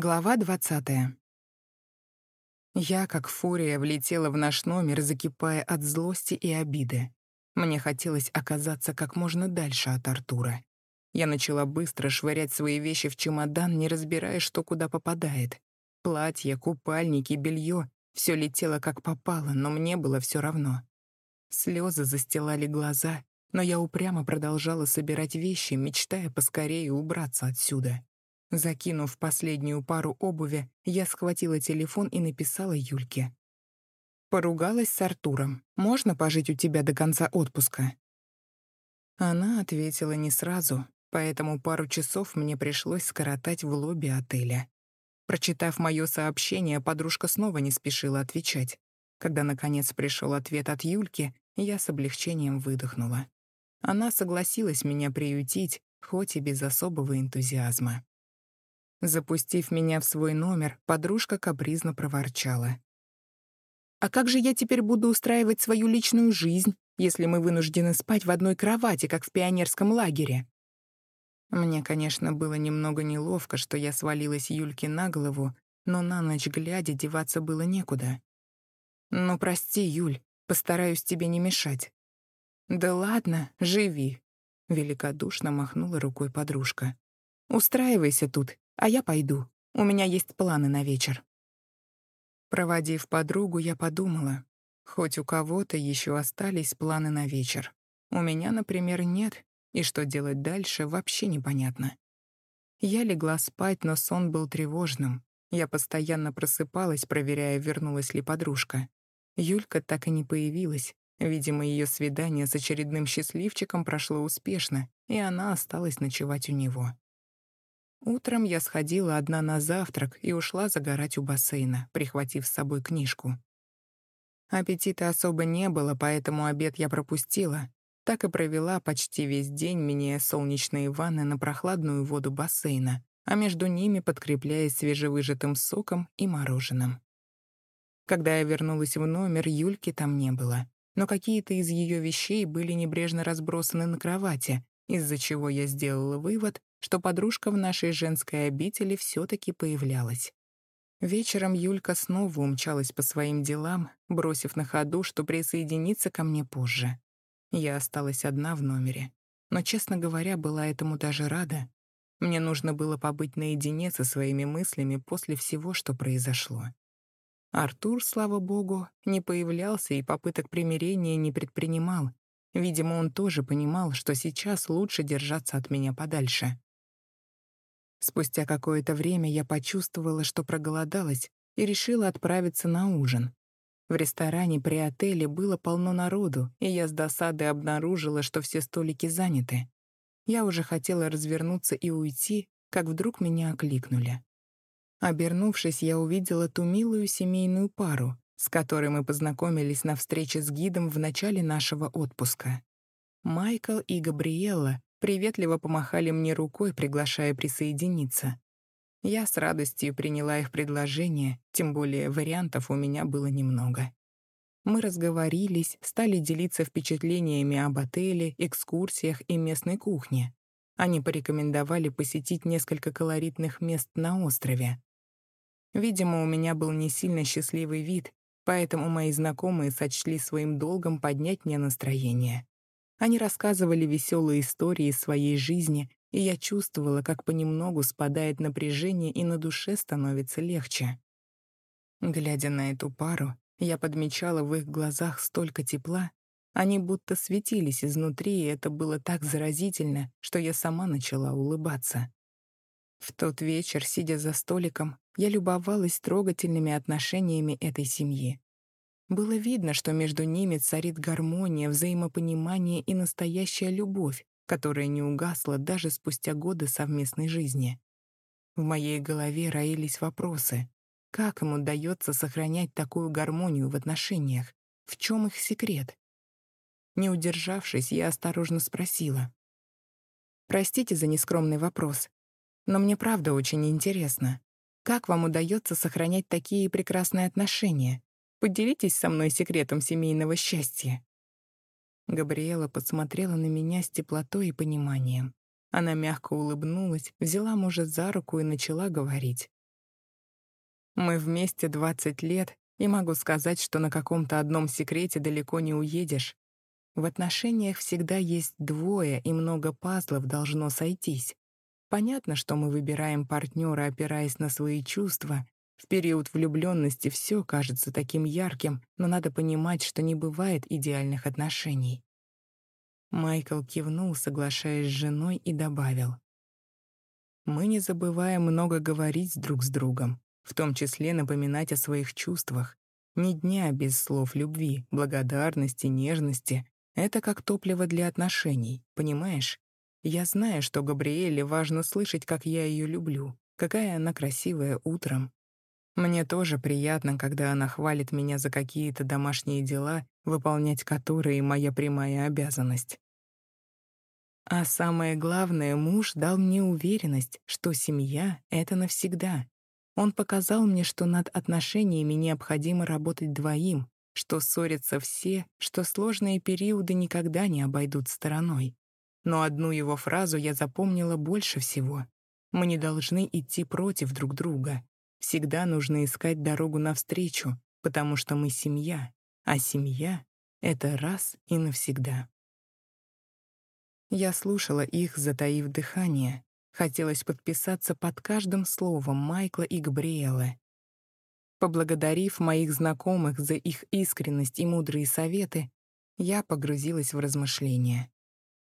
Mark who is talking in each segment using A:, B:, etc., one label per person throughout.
A: Глава двадцатая. Я, как фурия, влетела в наш номер, закипая от злости и обиды. Мне хотелось оказаться как можно дальше от Артура. Я начала быстро швырять свои вещи в чемодан, не разбирая, что куда попадает. Платье, купальники, белье — все летело как попало, но мне было все равно. Слезы застилали глаза, но я упрямо продолжала собирать вещи, мечтая поскорее убраться отсюда. Закинув последнюю пару обуви, я схватила телефон и написала Юльке. «Поругалась с Артуром. Можно пожить у тебя до конца отпуска?» Она ответила не сразу, поэтому пару часов мне пришлось скоротать в лобби отеля. Прочитав мое сообщение, подружка снова не спешила отвечать. Когда, наконец, пришел ответ от Юльки, я с облегчением выдохнула. Она согласилась меня приютить, хоть и без особого энтузиазма. Запустив меня в свой номер, подружка капризно проворчала. «А как же я теперь буду устраивать свою личную жизнь, если мы вынуждены спать в одной кровати, как в пионерском лагере?» Мне, конечно, было немного неловко, что я свалилась Юльке на голову, но на ночь глядя деваться было некуда. «Ну, прости, Юль, постараюсь тебе не мешать». «Да ладно, живи», — великодушно махнула рукой подружка. «Устраивайся тут, а я пойду. У меня есть планы на вечер. Проводив подругу, я подумала, хоть у кого-то еще остались планы на вечер. У меня, например, нет, и что делать дальше, вообще непонятно. Я легла спать, но сон был тревожным. Я постоянно просыпалась, проверяя, вернулась ли подружка. Юлька так и не появилась. Видимо, ее свидание с очередным счастливчиком прошло успешно, и она осталась ночевать у него. Утром я сходила одна на завтрак и ушла загорать у бассейна, прихватив с собой книжку. Аппетита особо не было, поэтому обед я пропустила. Так и провела почти весь день, меняя солнечные ванны на прохладную воду бассейна, а между ними подкрепляясь свежевыжатым соком и мороженым. Когда я вернулась в номер, Юльки там не было, но какие-то из ее вещей были небрежно разбросаны на кровати, из-за чего я сделала вывод, что подружка в нашей женской обители все-таки появлялась. Вечером Юлька снова умчалась по своим делам, бросив на ходу, что присоединится ко мне позже. Я осталась одна в номере. Но, честно говоря, была этому даже рада. Мне нужно было побыть наедине со своими мыслями после всего, что произошло. Артур, слава богу, не появлялся и попыток примирения не предпринимал. Видимо, он тоже понимал, что сейчас лучше держаться от меня подальше. Спустя какое-то время я почувствовала, что проголодалась, и решила отправиться на ужин. В ресторане при отеле было полно народу, и я с досадой обнаружила, что все столики заняты. Я уже хотела развернуться и уйти, как вдруг меня окликнули. Обернувшись, я увидела ту милую семейную пару, с которой мы познакомились на встрече с гидом в начале нашего отпуска. Майкл и Габриэла приветливо помахали мне рукой, приглашая присоединиться. Я с радостью приняла их предложение, тем более вариантов у меня было немного. Мы разговорились, стали делиться впечатлениями об отеле, экскурсиях и местной кухне. Они порекомендовали посетить несколько колоритных мест на острове. Видимо, у меня был не сильно счастливый вид, поэтому мои знакомые сочли своим долгом поднять мне настроение. Они рассказывали веселые истории своей жизни, и я чувствовала, как понемногу спадает напряжение и на душе становится легче. Глядя на эту пару, я подмечала в их глазах столько тепла, они будто светились изнутри, и это было так заразительно, что я сама начала улыбаться. В тот вечер, сидя за столиком, я любовалась трогательными отношениями этой семьи. Было видно, что между ними царит гармония, взаимопонимание и настоящая любовь, которая не угасла даже спустя годы совместной жизни. В моей голове роились вопросы. Как им удается сохранять такую гармонию в отношениях? В чем их секрет? Не удержавшись, я осторожно спросила. «Простите за нескромный вопрос, но мне правда очень интересно. Как вам удается сохранять такие прекрасные отношения? Поделитесь со мной секретом семейного счастья». Габриэла посмотрела на меня с теплотой и пониманием. Она мягко улыбнулась, взяла мужа за руку и начала говорить. Мы вместе 20 лет, и могу сказать, что на каком-то одном секрете далеко не уедешь. В отношениях всегда есть двое, и много пазлов должно сойтись. Понятно, что мы выбираем партнера, опираясь на свои чувства. В период влюбленности все кажется таким ярким, но надо понимать, что не бывает идеальных отношений. Майкл кивнул, соглашаясь с женой, и добавил. «Мы не забываем много говорить друг с другом, в том числе напоминать о своих чувствах. Ни дня без слов любви, благодарности, нежности. Это как топливо для отношений, понимаешь? Я знаю, что Габриэле важно слышать, как я ее люблю, какая она красивая утром. Мне тоже приятно, когда она хвалит меня за какие-то домашние дела, выполнять которые моя прямая обязанность. А самое главное, муж дал мне уверенность, что семья — это навсегда. Он показал мне, что над отношениями необходимо работать двоим, что ссорятся все, что сложные периоды никогда не обойдут стороной. Но одну его фразу я запомнила больше всего. Мы не должны идти против друг друга. Всегда нужно искать дорогу навстречу, потому что мы семья, а семья — это раз и навсегда. Я слушала их, затаив дыхание. Хотелось подписаться под каждым словом Майкла и Габриэлы. Поблагодарив моих знакомых за их искренность и мудрые советы, я погрузилась в размышления.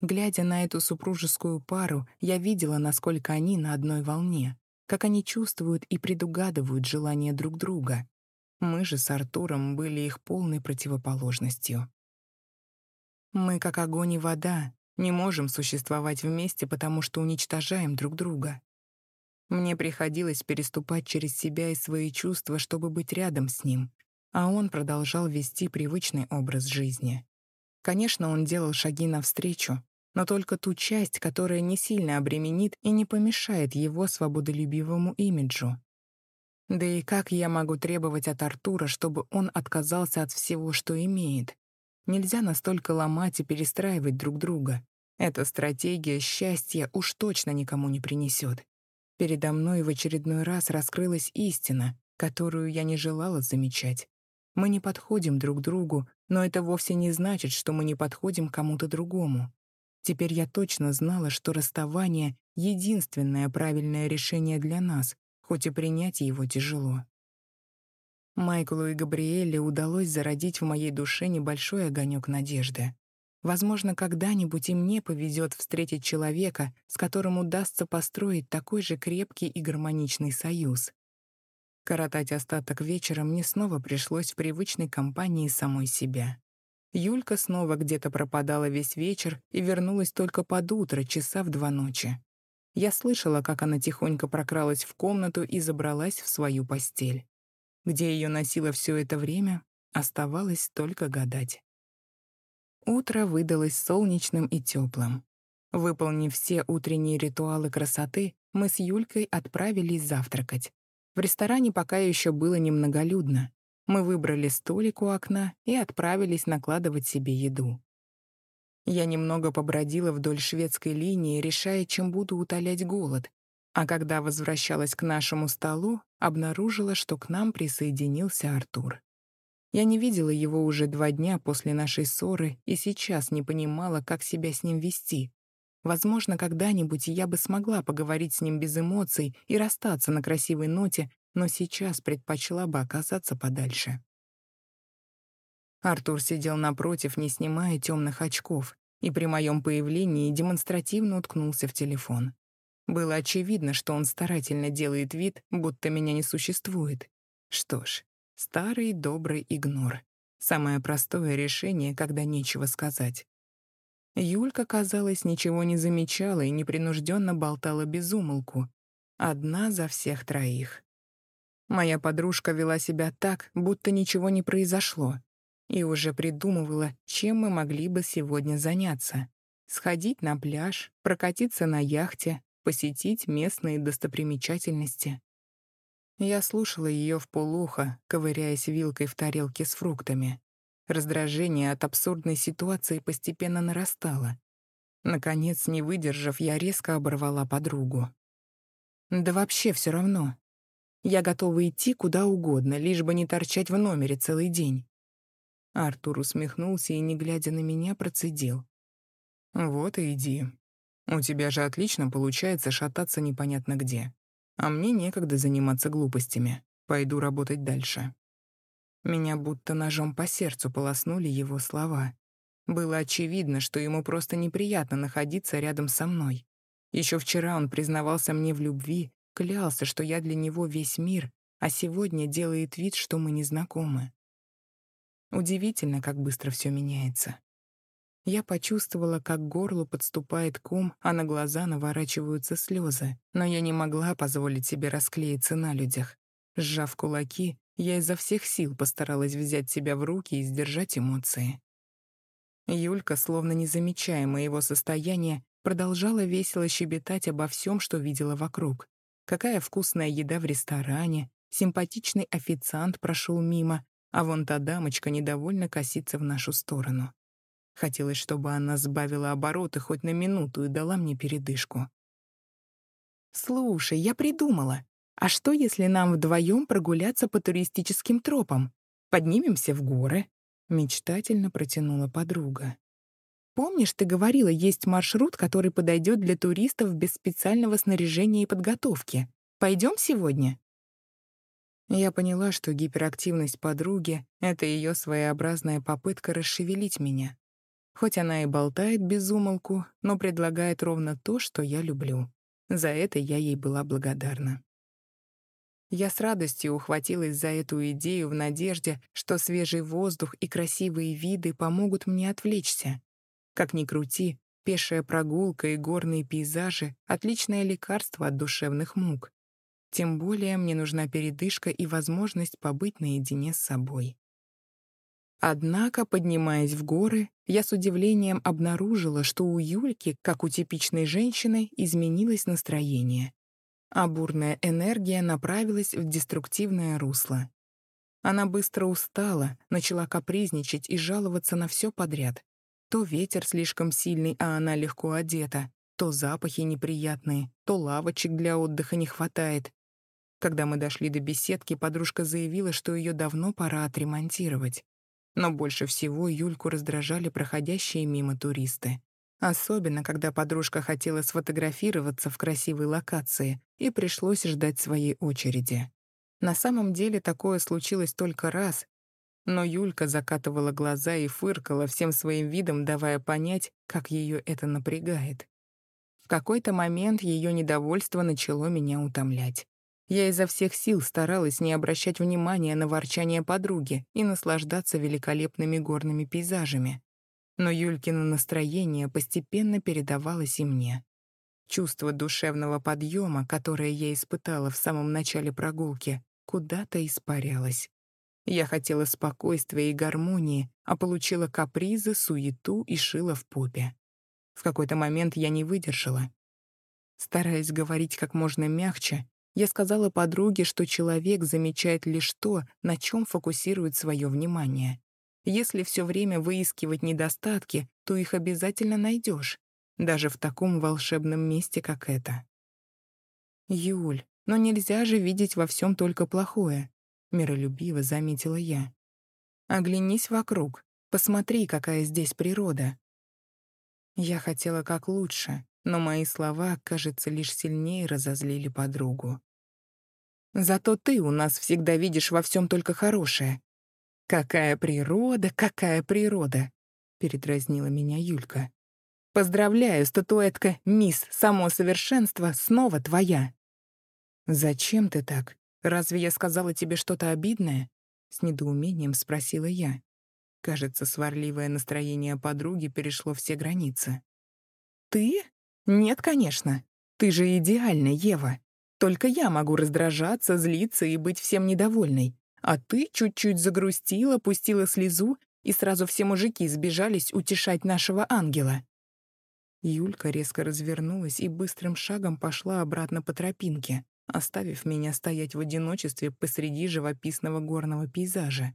A: Глядя на эту супружескую пару, я видела, насколько они на одной волне, как они чувствуют и предугадывают желания друг друга. Мы же с Артуром были их полной противоположностью. Мы, как огонь и вода, не можем существовать вместе, потому что уничтожаем друг друга. Мне приходилось переступать через себя и свои чувства, чтобы быть рядом с ним, а он продолжал вести привычный образ жизни. Конечно, он делал шаги навстречу, но только ту часть, которая не сильно обременит и не помешает его свободолюбивому имиджу. Да и как я могу требовать от Артура, чтобы он отказался от всего, что имеет? Нельзя настолько ломать и перестраивать друг друга. Эта стратегия счастья уж точно никому не принесет. Передо мной в очередной раз раскрылась истина, которую я не желала замечать. Мы не подходим друг другу, но это вовсе не значит, что мы не подходим кому-то другому. Теперь я точно знала, что расставание — единственное правильное решение для нас, хоть и принять его тяжело. Майклу и Габриэле удалось зародить в моей душе небольшой огонек надежды. Возможно, когда-нибудь и мне повезет встретить человека, с которым удастся построить такой же крепкий и гармоничный союз. Коротать остаток вечера мне снова пришлось в привычной компании самой себя. Юлька снова где-то пропадала весь вечер и вернулась только под утро, часа в два ночи. Я слышала, как она тихонько прокралась в комнату и забралась в свою постель. Где ее носило все это время, оставалось только гадать. Утро выдалось солнечным и теплым. Выполнив все утренние ритуалы красоты, мы с Юлькой отправились завтракать. В ресторане пока еще было немноголюдно. Мы выбрали столик у окна и отправились накладывать себе еду. Я немного побродила вдоль шведской линии, решая, чем буду утолять голод, а когда возвращалась к нашему столу, обнаружила, что к нам присоединился Артур. Я не видела его уже два дня после нашей ссоры и сейчас не понимала, как себя с ним вести. Возможно, когда-нибудь я бы смогла поговорить с ним без эмоций и расстаться на красивой ноте, но сейчас предпочла бы оказаться подальше. Артур сидел напротив, не снимая темных очков, и при моем появлении демонстративно уткнулся в телефон. Было очевидно, что он старательно делает вид, будто меня не существует. Что ж, старый добрый игнор. Самое простое решение, когда нечего сказать. Юлька, казалось, ничего не замечала и непринужденно болтала без умолку. Одна за всех троих. Моя подружка вела себя так, будто ничего не произошло, и уже придумывала, чем мы могли бы сегодня заняться. Сходить на пляж, прокатиться на яхте, посетить местные достопримечательности. Я слушала ее в полухо, ковыряясь вилкой в тарелке с фруктами. Раздражение от абсурдной ситуации постепенно нарастало. Наконец, не выдержав, я резко оборвала подругу. «Да вообще все равно. Я готова идти куда угодно, лишь бы не торчать в номере целый день. Артур усмехнулся и, не глядя на меня, процедил. «Вот и иди. У тебя же отлично получается шататься непонятно где. А мне некогда заниматься глупостями. Пойду работать дальше». Меня будто ножом по сердцу полоснули его слова. Было очевидно, что ему просто неприятно находиться рядом со мной. Еще вчера он признавался мне в любви, клялся, что я для него весь мир, а сегодня делает вид, что мы не знакомы. Удивительно, как быстро все меняется. Я почувствовала, как к горлу подступает ком, а на глаза наворачиваются слезы, но я не могла позволить себе расклеиться на людях. Сжав кулаки, я изо всех сил постаралась взять себя в руки и сдержать эмоции. Юлька, словно не замечая моего состояния, продолжала весело щебетать обо всем, что видела вокруг. Какая вкусная еда в ресторане, симпатичный официант прошел мимо, а вон та дамочка недовольно косится в нашу сторону. Хотелось, чтобы она сбавила обороты хоть на минуту и дала мне передышку. «Слушай, я придумала. А что, если нам вдвоем прогуляться по туристическим тропам? Поднимемся в горы?» — мечтательно протянула подруга. «Помнишь, ты говорила, есть маршрут, который подойдет для туристов без специального снаряжения и подготовки? Пойдем сегодня?» Я поняла, что гиперактивность подруги — это ее своеобразная попытка расшевелить меня. Хоть она и болтает без умолку, но предлагает ровно то, что я люблю. За это я ей была благодарна. Я с радостью ухватилась за эту идею в надежде, что свежий воздух и красивые виды помогут мне отвлечься. Как ни крути, пешая прогулка и горные пейзажи — отличное лекарство от душевных мук. Тем более мне нужна передышка и возможность побыть наедине с собой. Однако, поднимаясь в горы, я с удивлением обнаружила, что у Юльки, как у типичной женщины, изменилось настроение, а бурная энергия направилась в деструктивное русло. Она быстро устала, начала капризничать и жаловаться на все подряд. То ветер слишком сильный, а она легко одета, то запахи неприятные, то лавочек для отдыха не хватает, когда мы дошли до беседки, подружка заявила, что ее давно пора отремонтировать. Но больше всего Юльку раздражали проходящие мимо туристы. Особенно, когда подружка хотела сфотографироваться в красивой локации, и пришлось ждать своей очереди. На самом деле такое случилось только раз, но Юлька закатывала глаза и фыркала всем своим видом, давая понять, как ее это напрягает. В какой-то момент ее недовольство начало меня утомлять. Я изо всех сил старалась не обращать внимания на ворчание подруги и наслаждаться великолепными горными пейзажами. Но Юлькино настроение постепенно передавалось и мне. Чувство душевного подъема, которое я испытала в самом начале прогулки, куда-то испарялось. Я хотела спокойствия и гармонии, а получила капризы, суету и шила в попе. В какой-то момент я не выдержала. Стараясь говорить как можно мягче, я сказала подруге, что человек замечает лишь то, на чем фокусирует свое внимание. Если все время выискивать недостатки, то их обязательно найдешь, даже в таком волшебном месте, как это. «Юль, но нельзя же видеть во всем только плохое», — миролюбиво заметила я. «Оглянись вокруг, посмотри, какая здесь природа». Я хотела как лучше, но мои слова, кажется, лишь сильнее разозлили подругу. «Зато ты у нас всегда видишь во всем только хорошее». «Какая природа, какая природа!» — передразнила меня Юлька. «Поздравляю, статуэтка «Мисс Само Совершенство» снова твоя». «Зачем ты так? Разве я сказала тебе что-то обидное?» С недоумением спросила я. Кажется, сварливое настроение подруги перешло все границы. «Ты? «Нет, конечно. Ты же идеальна, Ева. Только я могу раздражаться, злиться и быть всем недовольной. А ты чуть-чуть загрустила, пустила слезу, и сразу все мужики сбежались утешать нашего ангела». Юлька резко развернулась и быстрым шагом пошла обратно по тропинке, оставив меня стоять в одиночестве посреди живописного горного пейзажа.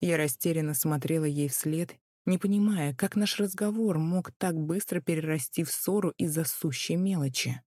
A: Я растерянно смотрела ей вслед не понимая, как наш разговор мог так быстро перерасти в ссору из-за сущей мелочи.